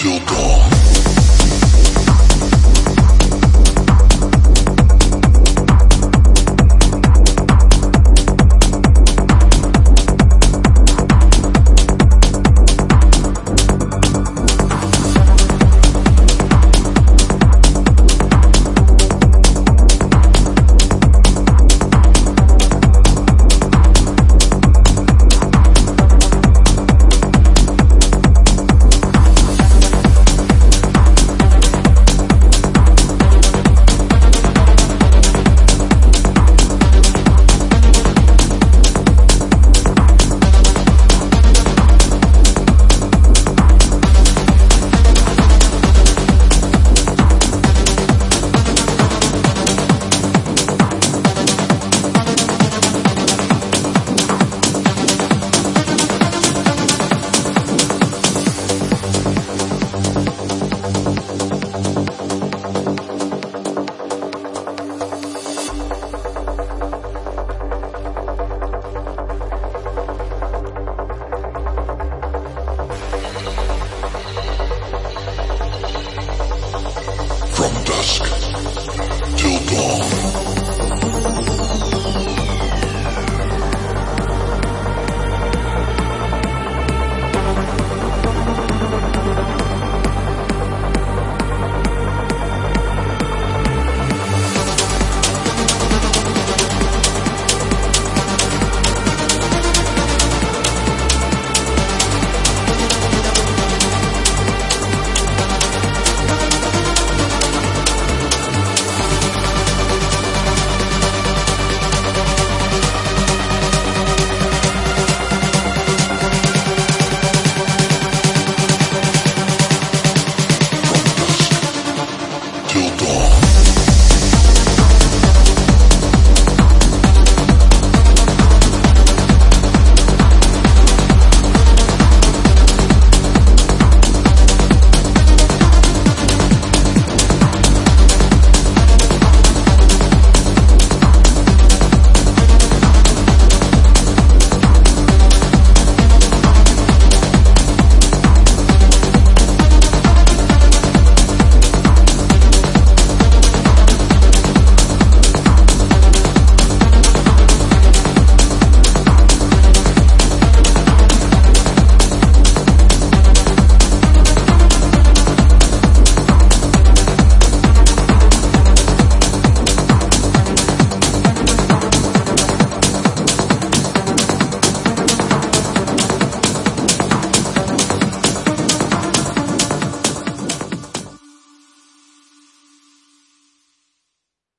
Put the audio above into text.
till dawn.